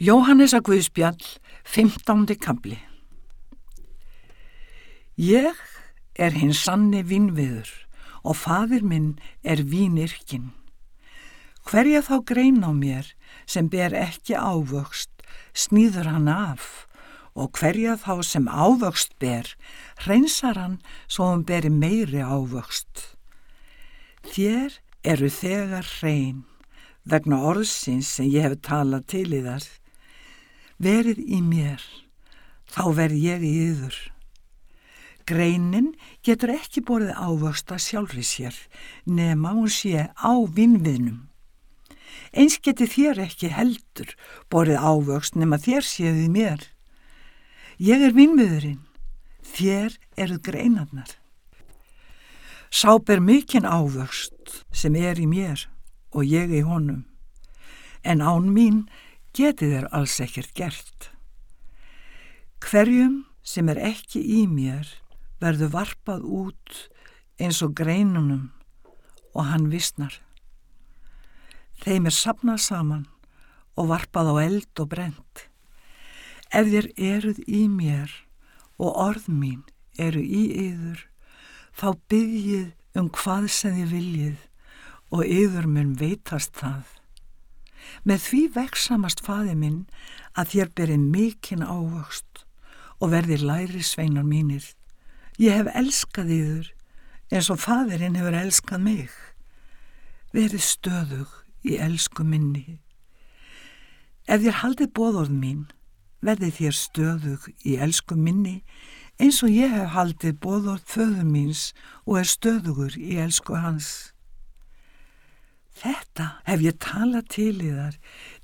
Jóhannes að Guðspjall, 15. kabli Ég er hinn sanni vinnviður og fadir minn er vínirkin. Hverja þá grein á mér sem ber ekki ávöxt snýður hann af og hverja þá sem ávöxt ber hreinsar hann svo hann beri meiri ávöxt. Þér eru þegar hrein vegna orðsins sem ég hef talað til í þar verið í mér, þá verð ég í yður. Greinin getur ekki borðið ávöxt að sjálfri sér nema hún sé á vinnviðnum. Eins geti þér ekki heldur borðið ávöxt nema þér séð í mér. Ég er vinnviðurinn, þér eruð greinarnar. Sáp er mikinn ávöxt sem er í mér og ég í honum, en án mín geti þér alls ekkert gert. Hverjum sem er ekki í mér verður varpað út eins og greinunum og hann vissnar. Þeim er sapnað saman og varpað á eld og brent. Ef þér eruð í mér og orð mín eru í yður, þá byggjið um hvað sem þið viljið og yður mun veitast það. Með því veksamast faði minn að þér berið mikinn ávöxt og verði læri sveinar mínir. Ég hef elskað yður eins og fadirinn hefur elskað mig. Verið stöðug í elsku minni. Ef þér haldið bóðorð mín, verði þér stöðug í elsku minni eins og ég hef haldið bóðorð föður míns og er stöðugur í elsku hans. Þetta hef ég talað til í þar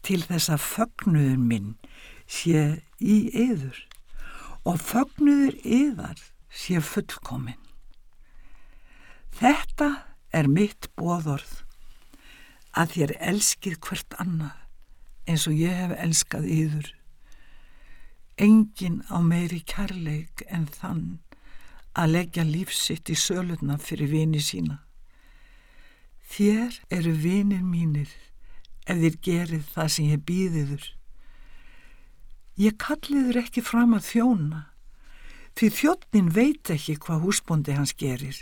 til þess að fögnuður minn sé í yður og fögnuður yðar sé fullkomin. Þetta er mitt bóðorð að þér elskið hvert annað eins og ég hef elskað yður. Engin á meiri kærleik en þann að leggja lífsitt í söluna fyrir vini sína. Þér eru vinir mínir ef þér gerið það sem ég býðiður. Ég kalliður ekki fram að þjóna, því þjóttin veit ekki hvað húsbóndi hans gerir,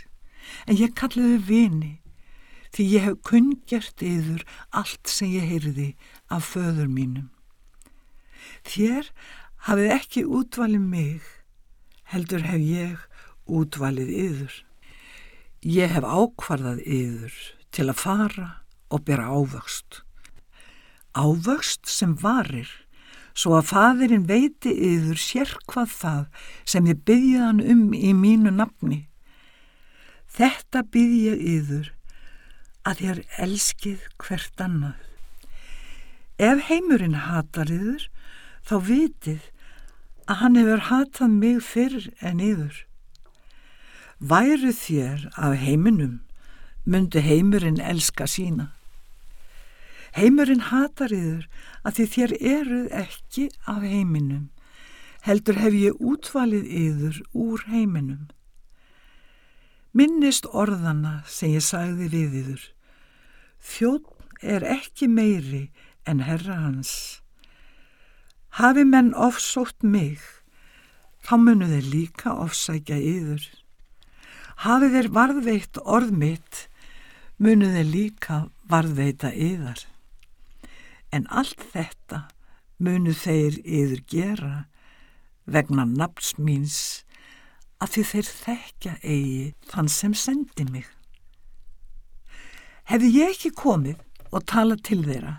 en ég kalliður vini, því ég hef kungjart yður allt sem ég heyrði af föður mínum. Þér hafið ekki útvalið mig, heldur hef ég útvalið yður. Ég hef ákvarðað yður til að fara og bera ávöxt. Ávöxt sem varir, svo að fadirinn veiti yður sér hvað það sem ég byggjaðan um í mínu nafni. Þetta bygg ég yður að þér elskið hvert annað. Ef heimurinn hatar yður, þá vitið að hann hefur hatað mig fyrr en yður. Væru þér af heiminum myndi heimurinn elska sína. Heimurinn hatar yður að því þér eruð ekki af heiminum, heldur hef ég útvalið yður úr heiminum. Minnist orðana sem ég sagði við yður, þjótt er ekki meiri en herra hans. Hafi menn ofsótt mig, þá munu þeir líka ofsækja yður. Hafi þeir varðveitt orð mitt, munu þeir líka varðveita yðar. En allt þetta munu þeir yður gera vegna nafns míns að því þeir þekkja eigi þann sem sendi mig. Hefði ég ekki komið og talað til þeirra,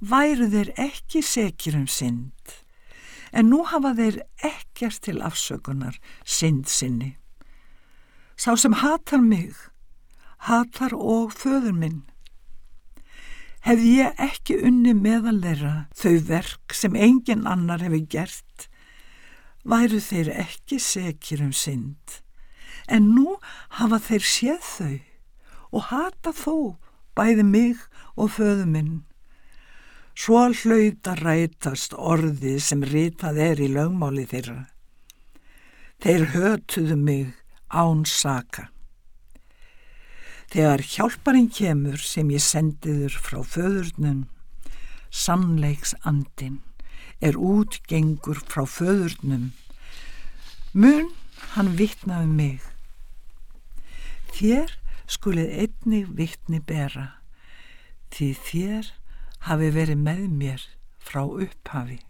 væru þeir ekki sekir um synd, en nú hafa þeir ekkert til afsökunar synd sinni. Sá sem hatar mig, hatar og föður minn. Hefði ég ekki unni meðal þeirra þau verk sem engin annar hefur gert, væru þeir ekki sekir um synd, en nú hafa þeir séð þau og hata þó bæði mig og föðu minn. Svo hlauta rætast orði sem ritað er í lögmáli þeirra. Þeir hötuðu mig án saka. Þegar hjálparinn kemur sem ég sendiður frá föðurnum, sannleiks andin, er útgengur frá föðurnum. Mun hann vittnaði um mig. Þér skulið einnig vittni bera, því þér hafi verið með mér frá upphafi.